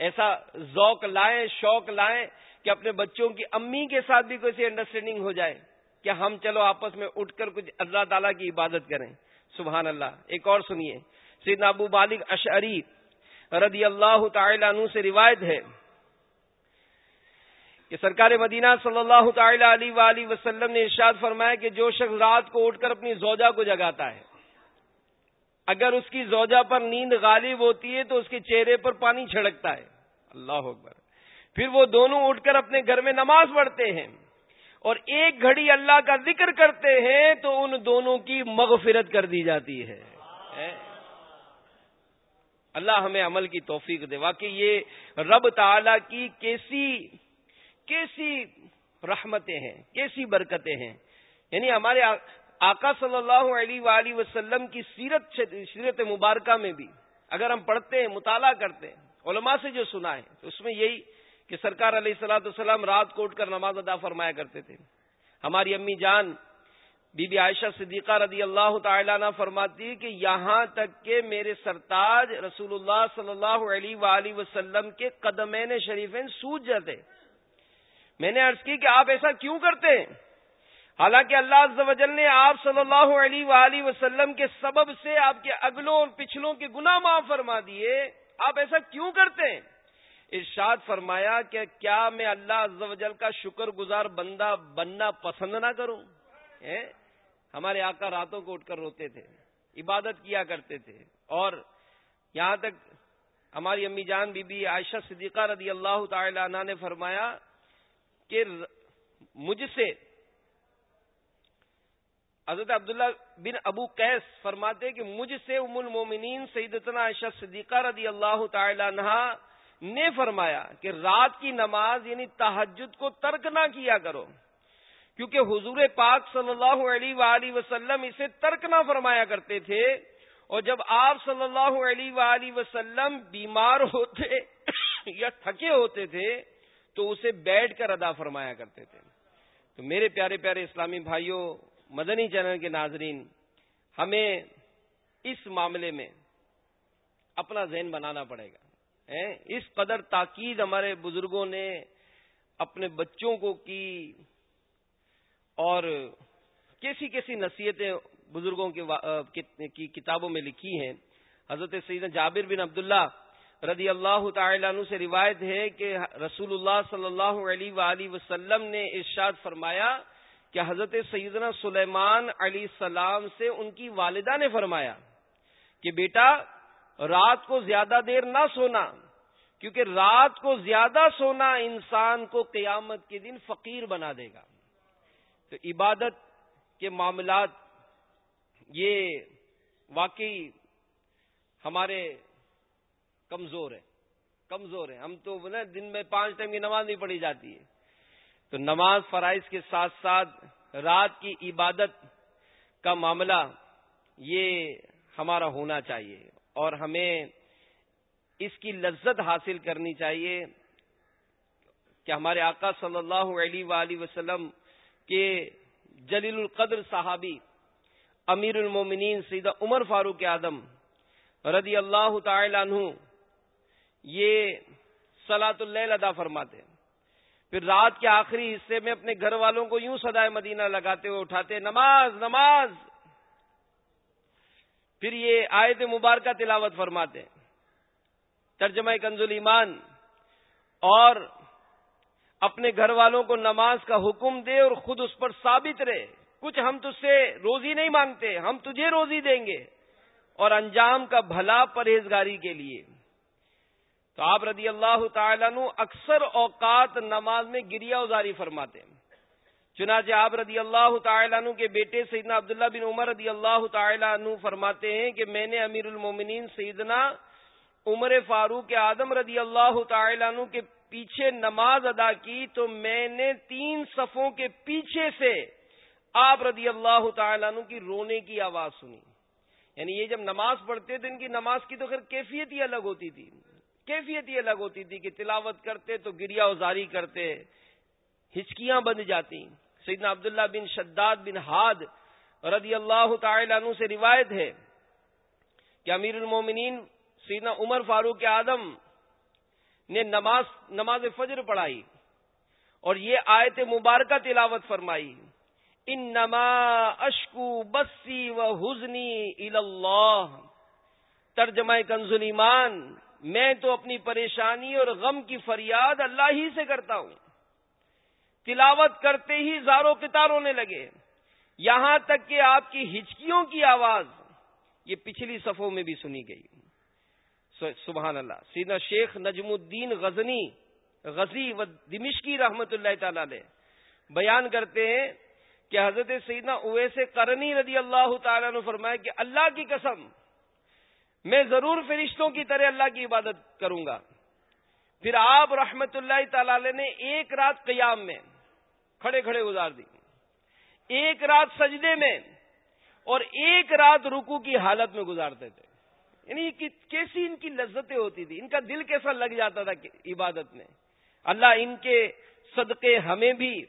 ایسا ذوق لائیں، شوق لائیں کہ اپنے بچوں کی امی کے ساتھ بھی کوئی سی انڈرسٹینڈنگ ہو جائے کہ ہم چلو آپس میں اٹھ کر کچھ اللہ تعالیٰ کی عبادت کریں۔ سبحان اللہ۔ ایک اور سنیے۔ سیدنا ابو بالغ اشعری رضی اللہ تعالی عنہ سے روایت ہے کہ سرکار مدینہ صلی اللہ تعالی علیہ وآلہ وسلم نے ارشاد فرمایا کہ جو شخص رات کو اٹھ کر اپنی زوجہ کو جگاتا ہے، اگر اس کی زوجہ پر نیند غالب ہوتی ہے تو اس کے چہرے پر پانی چھڑکتا ہے۔ اللہ اکبر۔ پھر وہ دونوں اٹھ کر اپنے گھر میں نماز پڑھتے ہیں اور ایک گھڑی اللہ کا ذکر کرتے ہیں تو ان دونوں کی مغفرت کر دی جاتی ہے۔ اللہ ہمیں عمل کی توفیق دے۔ واقعی یہ رب تعالی کی کیسی کیسی رحمتیں ہیں، کیسی برکتیں ہیں۔ یعنی ہمارے آقا صلی اللہ علیہ وآلہ وسلم کی سیرت سیرت مبارکہ میں بھی اگر ہم پڑھتے ہیں، مطالعہ کرتے ہیں، علماء سے جو سنا ہے، تو اس میں یہی کہ سرکار علیہ السلاۃ والسلام رات کو اٹھ کر نماز ادا فرمایا کرتے تھے۔ ہماری امی جان بی بی عائشہ صدیقہ رضی اللہ تعالیٰ عنہ فرماتی کہ یہاں تک کہ میرے سرتاج رسول اللہ صلی اللہ علیہ وآلہ وسلم کے قدمین شریفین سوج جاتے۔ میں نے عرض کی کہ آپ ایسا کیوں کرتے ہیں؟ حالانکہ اللہ عز و جل نے آپ صلی اللہ علیہ وآلہ وسلم کے سبب سے آپ کے اگلوں اور پچھلوں کے گناہ معاف فرما دیے۔ آپ ایسا کیوں کرتے ہیں؟ ارشاد فرمایا کہ کیا میں اللہ عز و جل کا شکر گزار بندہ بننا پسند نہ کروں؟ ہمارے آقا راتوں کو اٹھ کر روتے تھے، عبادت کیا کرتے تھے، اور یہاں تک ہماری امی جان بی بی عائشہ صدیقہ رضی اللہ تعالی عنہ نے فرمایا کہ مجھ سے حضرت عبداللہ بن ابو قیس فرماتے کہ مجھ سے ام المومنین سیدتنا عائشہ صدیقہ رضی اللہ تعالی عنہ نے فرمایا کہ رات کی نماز یعنی تحجد کو ترک نہ کیا کرو، کیونکہ حضور پاک صلی اللہ علیہ وآلہ وسلم اسے ترک نہ فرمایا کرتے تھے۔ اور جب آپ صلی اللہ علیہ وآلہ وسلم بیمار ہوتے یا تھکے ہوتے تھے، تو اسے بیٹھ کر ادا فرمایا کرتے تھے۔ تو میرے پیارے پیارے اسلامی بھائیوں، مدنی چینل کے ناظرین، ہمیں اس معاملے میں اپنا ذہن بنانا پڑے گا۔ اس قدر تاکید ہمارے بزرگوں نے اپنے بچوں کو کی اور کیسی کیسی نصیحتیں بزرگوں کی کتابوں میں لکھی ہیں۔ حضرت سیدنا جابر بن عبداللہ رضی اللہ تعالی عنہ سے روایت ہے کہ رسول اللہ صلی اللہ علیہ وآلہ وسلم نے ارشاد فرمایا کہ حضرت سیدنا سلیمان علیہ السلام سے ان کی والدہ نے فرمایا کہ بیٹا رات کو زیادہ دیر نہ سونا، کیونکہ رات کو زیادہ سونا انسان کو قیامت کے دن فقیر بنا دے گا۔ تو عبادت کے معاملات، یہ واقعی ہمارے کمزور ہے کمزور ہے ہم تو دن میں پانچ ٹائم کی نماز نہیں پڑھی جاتی ہے۔ تو نماز فرائض کے ساتھ ساتھ رات کی عبادت کا معاملہ، یہ ہمارا ہونا چاہیے۔ اور ہمیں اس کی لذت حاصل کرنی چاہیے کہ ہمارے آقا صلی اللہ علیہ وآلہ وسلم کے جلیل القدر صحابی، امیر المومنین سیدہ عمر فاروق اعظم رضی اللہ تعالی عنہ، یہ سلاۃ اللیل ادا فرماتے پھر رات کے آخری حصے میں اپنے گھر والوں کو یوں سدائے مدینہ لگاتے ہوئے اٹھاتے نماز نماز! پھر یہ آیت مبارکہ تلاوت فرماتے ہیں۔ ترجمہ کنز ایمان۔ اور اپنے گھر والوں کو نماز کا حکم دے اور خود اس پر ثابت رہے۔ کچھ ہم تج سے روزی نہیں مانگتے، ہم تجھے روزی دیں گے۔ اور انجام کا بھلا پرہیزگاری کے لیے۔ تو آپ رضی اللہ تعالیٰ نو اکثر اوقات نماز میں گریا ازاری فرماتے ہیں۔ چنانچہ آپ رضی اللہ تعالیٰ عنہ کے بیٹے سیدنا عبداللہ بن عمر رضی اللہ تعالیٰ عنہ فرماتے ہیں کہ میں نے امیر المومنین سیدنا عمر فاروق آدم رضی اللہ تعالیٰ عنہ کے پیچھے نماز ادا کی تو میں نے تین صفوں کے پیچھے سے آپ رضی اللہ تعالیٰ عنہ کی رونے کی آواز سنی۔ یعنی یہ جب نماز پڑھتے تھے ان کی نماز کی تو خیر کیفیت ہی الگ ہوتی تھی۔ کیفیت ہی الگ ہوتی تھی کہ تلاوت کرتے تو گریا ازاری کرتے، ہچکیاں بند جاتی۔ سیدنا عبداللہ بن شداد بن ہاد رضی اللہ تعالی عنہ سے روایت ہے کہ امیر المومنین سیدنا عمر فاروق آدم نے نماز نماز فجر پڑھائی اور یہ آیت مبارکہ تلاوت فرمائی ان نما اشکو بسی و حزنی اللہ ترجمہ کنزل ایمان میں تو اپنی پریشانی اور غم کی فریاد اللہ ہی سے کرتا ہوں۔ تلاوت کرتے ہی زاروں کتار ہونے لگے۔ یہاں تک کہ آپ کی ہچکیوں کی آواز یہ پچھلی صفوں میں بھی سنی گئی۔ سبحان اللہ۔ سینا شیخ نجم الدین غزنی، غزی و دمشقی رحمت اللہ تعالی علیہ بیان کرتے ہیں کہ حضرت سیدنا اویس کرنی رضی اللہ تعالیٰ نے فرمایا کہ اللہ کی قسم، میں ضرور فرشتوں کی طرح اللہ کی عبادت کروں گا۔ پھر آپ رحمت اللہ تعالی نے ایک رات قیام میں کھڑے کھڑے گزار دی۔ ایک رات سجدے میں اور ایک رات رکو کی حالت میں گزارتے تھے۔ یعنی کیسی ان کی لذتیں ہوتی تھی ان کا دل کیسا لگ جاتا تھا عبادت میں۔ اللہ ان کے صدقے ہمیں بھی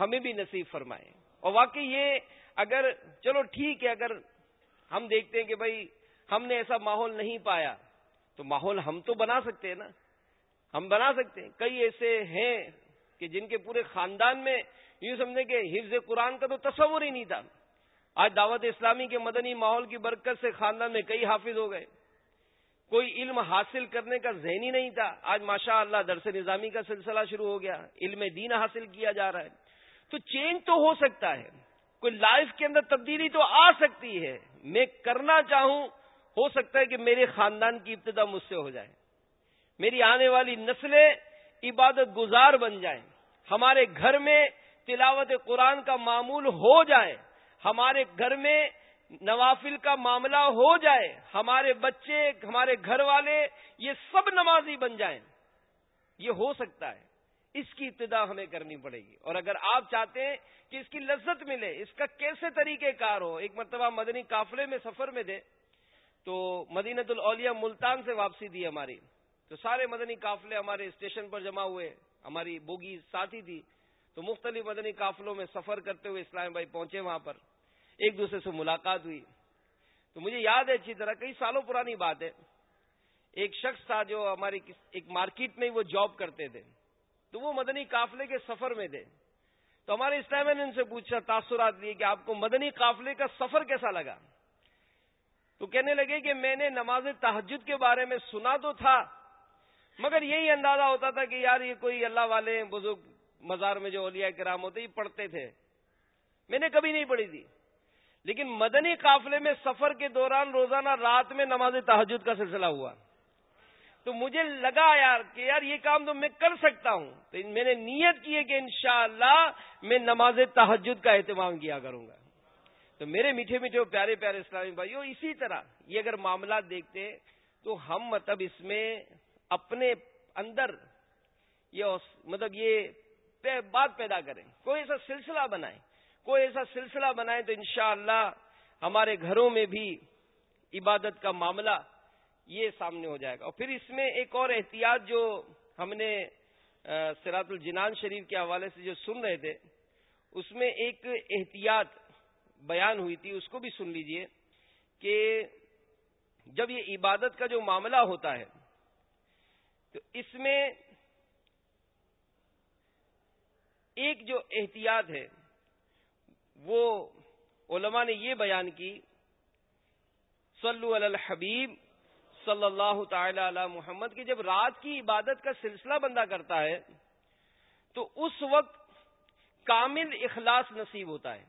ہمیں بھی نصیب فرمائے۔ اور واقعی یہ اگر چلو ٹھیک ہے، اگر ہم دیکھتے ہیں کہ بھائی ہم نے ایسا ماحول نہیں پایا، تو ماحول ہم تو بنا سکتے ہیں نا۔ ہم بنا سکتے ہیں۔ کئی ایسے ہیں کہ جن کے پورے خاندان میں یوں سمجھے کہ حفظ قرآن کا تو تصور ہی نہیں تھا۔ آج دعوت اسلامی کے مدنی ماحول کی برکت سے خاندان میں کئی حافظ ہو گئے۔ کوئی علم حاصل کرنے کا ذہنی نہیں تھا۔ آج ماشاء اللہ درس نظامی کا سلسلہ شروع ہو گیا۔ علم دین حاصل کیا جا رہا ہے۔ تو چینج تو ہو سکتا ہے۔ کوئی لائف کے اندر تبدیلی تو آ سکتی ہے۔ میں کرنا چاہوں، ہو سکتا ہے کہ میرے خاندان کی ابتدا مجھ سے ہو جائے۔ میری آنے والی نسلیں عبادت گزار بن جائیں۔ ہمارے گھر میں تلاوت قرآن کا معمول ہو جائے، ہمارے گھر میں نوافل کا معاملہ ہو جائے، ہمارے بچے، ہمارے گھر والے یہ سب نمازی بن جائیں، یہ ہو سکتا ہے۔ اس کی ابتدا ہمیں کرنی پڑے گی۔ اور اگر آپ چاہتے ہیں کہ اس کی لذت ملے، اس کا کیسے طریقہ کار ہو، ایک مرتبہ مدنی قافلے میں سفر میں دے، تو مدینت الاولیاء ملتان سے واپسی دی ہماری۔ تو سارے مدنی قافلے ہمارے اسٹیشن پر جمع ہوئے ہماری بوگی ساتھی تھی، تو مختلف مدنی قافلوں میں سفر کرتے ہوئے اسلام بھائی پہنچے وہاں پر۔ ایک دوسرے سے ملاقات ہوئی۔ تو مجھے یاد ہے اچھی طرح، کئی سالوں پرانی بات ہے۔ ایک شخص تھا جو ہماری ایک مارکیٹ میں وہ جاب کرتے تھے۔ تو وہ مدنی قافلے کے سفر میں تھے۔ تو ہمارے اسلام نے ان سے پوچھا، تاثرات لیے کہ آپ کو مدنی قافلے کا سفر کیسا لگا؟ تو کہنے لگے کہ میں نے نماز تحجد کے بارے میں سنا تو تھا مگر یہی اندازہ ہوتا تھا کہ یار یہ کوئی اللہ والے بزرگ مزار میں جو اولیاء کرام ہوتے یہ پڑھتے تھے۔ میں نے کبھی نہیں پڑھی تھی۔ لیکن مدنی قافلے میں سفر کے دوران روزانہ رات میں نماز تحجد کا سلسلہ ہوا۔ تو مجھے لگا یار کہ یار یہ کام تو میں کر سکتا ہوں۔ تو میں نے نیت کی ہے کہ انشاءاللہ میں نماز تحجد کا اہتمام کیا کروں گا۔ تو میرے میٹھے میٹھے پیارے پیارے اسلامی بھائیوں اسی طرح یہ اگر معاملات دیکھتے تو ہم مطلب اس میں اپنے اندر یہ مطلب یہ بات پیدا کریں۔ کوئی ایسا سلسلہ بنائیں۔ کوئی ایسا سلسلہ بنائیں تو انشاءاللہ ہمارے گھروں میں بھی عبادت کا معاملہ یہ سامنے ہو جائے گا۔ اور پھر اس میں ایک اور احتیاط جو ہم نے سراط الجنان شریف کے حوالے سے جو سن رہے تھے، اس میں ایک احتیاط بیان ہوئی تھی، اس کو بھی سن لیجیے کہ جب یہ عبادت کا جو معاملہ ہوتا ہے تو اس میں ایک جو احتیاط ہے، وہ علماء نے یہ بیان کی، صلو علی الحبیب صلی اللہ تعالی علی محمد کی، جب رات کی عبادت کا سلسلہ بندہ کرتا ہے، تو اس وقت کامل اخلاص نصیب ہوتا ہے۔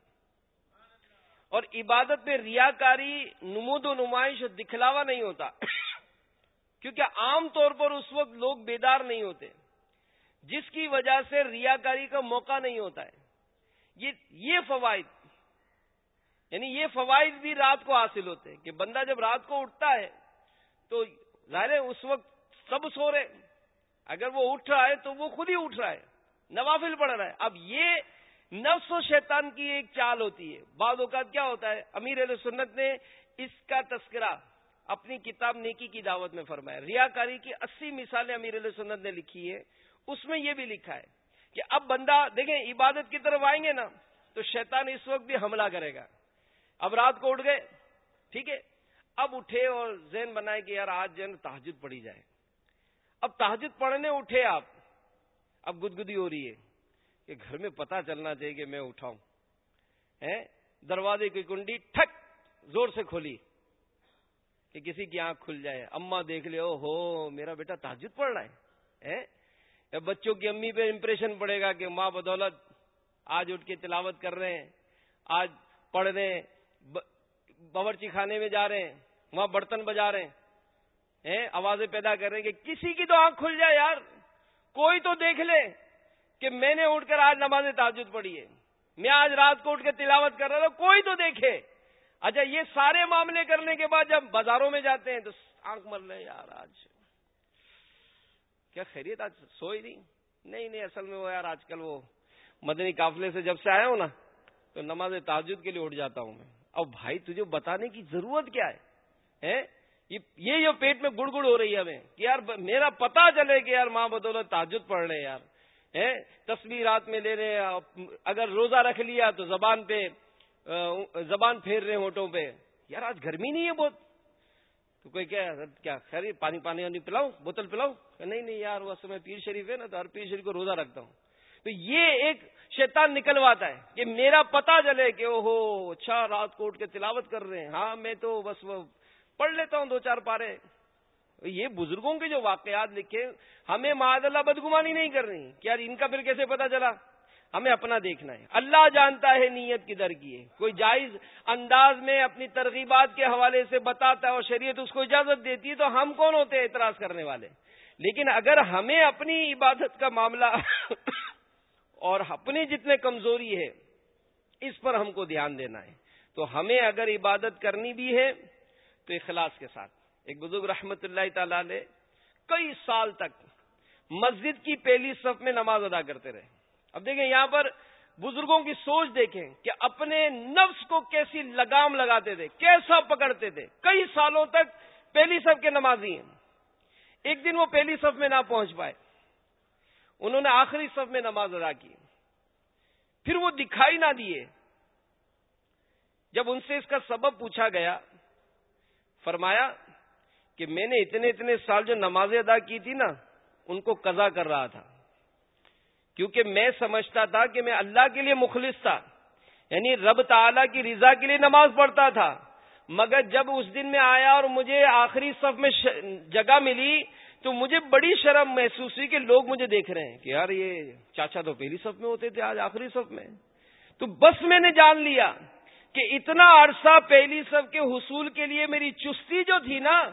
اور عبادت میں ریاکاری، نمود و نمائش اور دکھلاوا نہیں ہوتا۔ کیونکہ عام طور پر اس وقت لوگ بیدار نہیں ہوتے، جس کی وجہ سے ریاکاری کا موقع نہیں ہوتا ہے۔ یہ یہ فوائد یعنی یہ فوائد بھی رات کو حاصل ہوتے ہیں کہ بندہ جب رات کو اٹھتا ہے تو ظاہر ہے اس وقت سب سو رہے، اگر وہ اٹھ رہا ہے تو وہ خود ہی اٹھ رہا ہے، نوافل پڑھ رہا ہے۔ اب یہ نفس و شیطان کی ایک چال ہوتی ہے۔ بعض اوقات کیا ہوتا ہے، امیر علیہ سنت نے اس کا تذکرہ اپنی کتاب نیکی کی دعوت میں فرمایا۔ ریاکاری کی اسی مثالیں امیر علیہ سنت نے لکھی ہے اس میں یہ بھی لکھا ہے کہ اب بندہ، دیکھیں، عبادت کی طرف آئیں گے نا، تو شیطان اس وقت بھی حملہ کرے گا۔ اب رات کو اٹھ گئے، ٹھیک ہے؟ اب اٹھے اور ذہن بنائے کہ یار آج جو ہے تحجد پڑی جائے۔ اب تحجد پڑھنے اٹھے آپ۔ اب گدگدی ہو رہی ہے کہ گھر میں پتا چلنا چاہیے کہ میں اٹھاؤں۔ دروازے کی کنڈی ٹھک، زور سے کھولی۔ کہ کسی کی آنکھ کھل جائے اما دیکھ لے او ہو میرا بیٹا تحجد پڑھ رہا ہے بچوں کی امی پہ امپریشن پڑے گا کہ ماں بدولت آج اٹھ کے تلاوت کر رہے ہیں، آج پڑھ رہے ہیں باورچی خانے میں جا رہے ہیں، وہاں برتن بجا رہے ہیں آوازیں پیدا کر رہے ہیں کہ کسی کی تو آنکھ کھل جائے یار، کوئی تو دیکھ لے کہ میں نے اٹھ کر آج نماز تعجد پڑھی ہے میں آج رات کو اٹھ کے تلاوت کر رہا تھا، کوئی تو دیکھے۔ اچھا یہ سارے معاملے کرنے کے بعد جب بازاروں میں جاتے ہیں تو آنکھ مر لے، یار، آج۔ کیا خیریت، آج سوئی نہیں؟ نہیں نہیں، اصل میں وہ، یار، آج کل وہ مدنی قافلے سے جب سے آیا ہوں نا، تو نماز تعجد کے لیے اٹھ جاتا ہوں میں۔ اب بھائی، تجھے بتانے کی ضرورت کیا ہے؟ یہ جو پیٹ میں گڑ گڑ ہو رہی ہے ہمیں، کہ یار، میرا پتا چلے کہ یار ماں بدولت تعجد پڑھ رہے یار۔ تصویر رات میں لے رہے ہیں اگر روزہ رکھ لیا تو زبان پہ زبان پھیر رہے ہوٹوں پہ۔ یار، آج گرمی نہیں ہے بہت۔ تو کوئی کیا کیا خیر پانی پانی وانی پلاؤ بوتل پلاؤ نہیں نہیں یار، وہ میں پیر شریف ہے نا، تو ہر پیر شریف کو روزہ رکھتا ہوں۔ تو یہ ایک شیطان نکلواتا ہے کہ میرا پتا چلے کہ او ہو اچھا رات کو اٹھ کے تلاوت کر رہے ہیں۔ ہاں میں تو بس وہ پڑھ لیتا ہوں، دو چار پارے۔ یہ بزرگوں کے جو واقعات لکھے، ہمیں معذ اللہ بدگمانی نہیں کر رہی کہ یار، ان کا پھر کیسے پتا چلا؟ ہمیں اپنا دیکھنا ہے۔ اللہ جانتا ہے نیت کی در کی ہے۔ کوئی جائز انداز میں اپنی ترغیبات کے حوالے سے بتاتا ہے اور شریعت اس کو اجازت دیتی ہے تو ہم کون ہوتے ہیں اعتراض کرنے والے؟ لیکن اگر ہمیں اپنی عبادت کا معاملہ اور اپنی جتنے کمزوری ہے، اس پر ہم کو دھیان دینا ہے۔ تو ہمیں اگر عبادت کرنی بھی ہے تو اخلاص کے ساتھ۔ ایک بزرگ رحمت اللہ تعالی نے کئی سال تک مسجد کی پہلی صف میں نماز ادا کرتے رہے۔ اب دیکھیں یہاں پر بزرگوں کی سوچ دیکھیں کہ اپنے نفس کو کیسی لگام لگاتے تھے، کیسا پکڑتے تھے۔ کئی سالوں تک پہلی صف کے نمازی ہیں۔ ایک دن وہ پہلی صف میں نہ پہنچ پائے۔ انہوں نے آخری صف میں نماز ادا کی۔ پھر وہ دکھائی نہ دیے۔ جب ان سے اس کا سبب پوچھا گیا، فرمایا کہ میں نے اتنے اتنے سال جو نمازیں ادا کی تھی نا، ان کو قضا کر رہا تھا۔ کیونکہ میں سمجھتا تھا کہ میں اللہ کے لیے مخلص تھا یعنی رب تعالی کی رضا کے لیے نماز پڑھتا تھا۔ مگر جب اس دن میں آیا اور مجھے آخری صف میں جگہ ملی، تو مجھے بڑی شرم محسوس ہوئی کہ لوگ مجھے دیکھ رہے ہیں کہ یار یہ چاچا تو پہلی صف میں ہوتے تھے، آج آخری صف میں۔ تو بس میں نے جان لیا کہ اتنا عرصہ پہلی صف کے حصول کے لیے میری چستی جو تھی نا،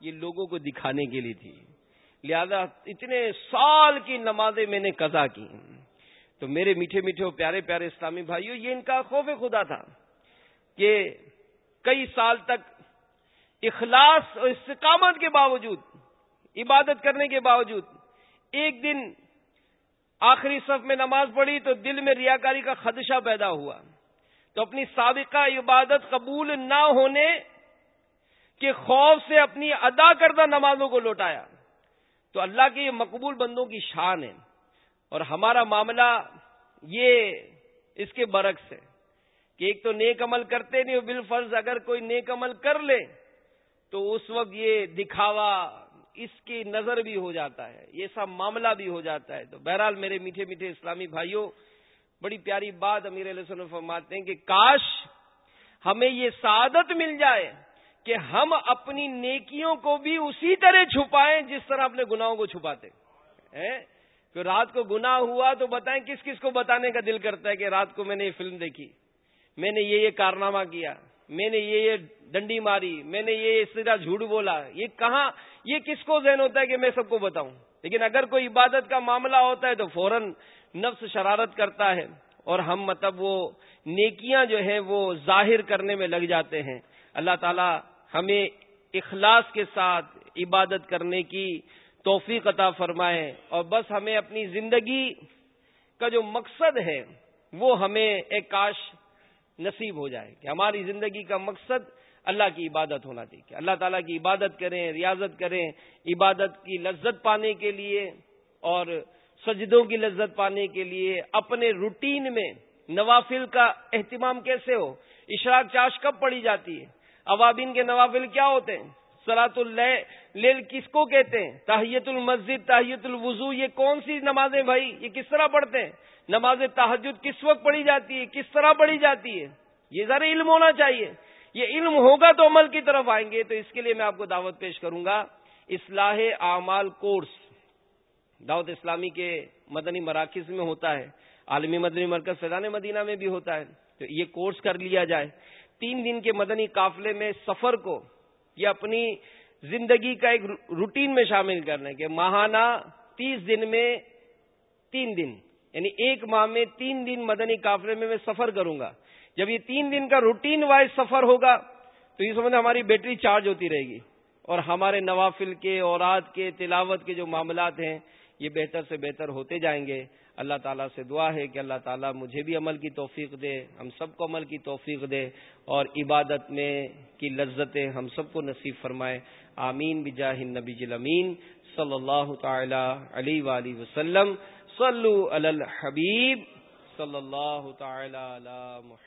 یہ لوگوں کو دکھانے کے لیے تھی۔ لہذا اتنے سال کی نمازیں میں نے قضا کی۔ تو میرے میٹھے میٹھے پیارے پیارے اسلامی بھائیوں یہ ان کا خوف خدا تھا کہ کئی سال تک اخلاص اور استقامت کے باوجود، عبادت کرنے کے باوجود ایک دن آخری صف میں نماز پڑھی تو دل میں ریاکاری کا خدشہ پیدا ہوا۔ تو اپنی سابقہ عبادت قبول نہ ہونے کے خوف سے اپنی ادا کردہ نمازوں کو لوٹایا۔ تو اللہ کے یہ مقبول بندوں کی شان ہے اور ہمارا معاملہ یہ اس کے برعکس ہے کہ ایک تو نیک عمل کرتے نہیں بال فرض اگر کوئی نیک عمل کر لے تو اس وقت یہ دکھاوا اس کی نظر بھی ہو جاتا ہے، یہ سب معاملہ بھی ہو جاتا ہے۔ تو بہرحال میرے میٹھے میٹھے اسلامی بھائیوں، بڑی پیاری بات امیر علیہ وسلم فرماتے ہیں کہ کاش ہمیں یہ سعادت مل جائے کہ ہم اپنی نیکیوں کو بھی اسی طرح چھپائیں جس طرح اپنے گناہوں کو چھپاتے کہ رات کو گنا ہوا تو بتائیں کس کس کو بتانے کا دل کرتا ہے کہ رات کو میں نے یہ فلم دیکھی، میں نے یہ یہ کارنامہ کیا، میں نے یہ یہ ڈنڈی ماری، میں نے یہ اس طرح جھوٹ بولا۔ یہ کہاں، یہ کس کو ذہن ہوتا ہے کہ میں سب کو بتاؤں؟ لیکن اگر کوئی عبادت کا معاملہ ہوتا ہے تو فوراً نفس شرارت کرتا ہے اور ہم مطلب وہ نیکیاں جو ہیں وہ ظاہر کرنے میں لگ جاتے ہیں۔ اللہ تعالی ہمیں اخلاص کے ساتھ عبادت کرنے کی توفیق عطا فرمائے اور بس ہمیں اپنی زندگی کا جو مقصد ہے وہ ہمیں ایک کاش نصیب ہو جائے کہ ہماری زندگی کا مقصد اللہ کی عبادت ہونا چاہیے اللہ تعالیٰ کی عبادت کریں، ریاضت کریں، عبادت کی لذت پانے کے لیے اور سجدوں کی لذت پانے کے لیے اپنے روٹین میں نوافل کا اہتمام کیسے ہو؟ اشراق چاش کب پڑی جاتی ہے؟ عوابین کے نوافل کیا ہوتے ہیں؟ سلاۃ اللیل کس کو کہتے ہیں؟ تاہیت المسد تاہیت الوضو، یہ کون سی نمازیں بھائی؟ یہ کس طرح پڑھتے ہیں؟ نماز تحجد کس وقت پڑھی جاتی ہے؟ کس طرح پڑھی جاتی ہے؟ یہ ذرا علم ہونا چاہیے۔ یہ علم ہوگا تو عمل کی طرف آئیں گے، تو اس کے لیے میں آپ کو دعوت پیش کروں گا۔ اصلاح اعمال کورس۔ دعوت اسلامی کے مدنی مراکز میں ہوتا ہے۔ عالمی مدنی مرکز فیضان مدینہ میں بھی ہوتا ہے۔ تو یہ کورس کر لیا جائے۔ تین دن کے مدنی قافلے میں سفر کو یہ اپنی زندگی کا ایک روٹین میں شامل کرنا ہے کہ ماہانہ تیس دن میں تین دن یعنی ایک ماہ میں تین دن مدنی قافلے میں میں سفر کروں گا۔ جب یہ تین دن کا روٹین وائز سفر ہوگا تو یہ سمجھ ہماری بیٹری چارج ہوتی رہے گی۔ اور ہمارے نوافل کے، اوراد کے، تلاوت کے جو معاملات ہیں، یہ بہتر سے بہتر ہوتے جائیں گے۔ اللہ تعالیٰ سے دعا ہے کہ اللہ تعالیٰ مجھے بھی عمل کی توفیق دے، ہم سب کو عمل کی توفیق دے اور عبادت میں کی لذتیں ہم سب کو نصیب فرمائے۔ آمین۔ بجاہ النبی جلمین صلی اللہ تعالی علیہ وآلہ وسلم۔ صلو علی الحبیب۔ صلی اللہ تعالی علی محمد۔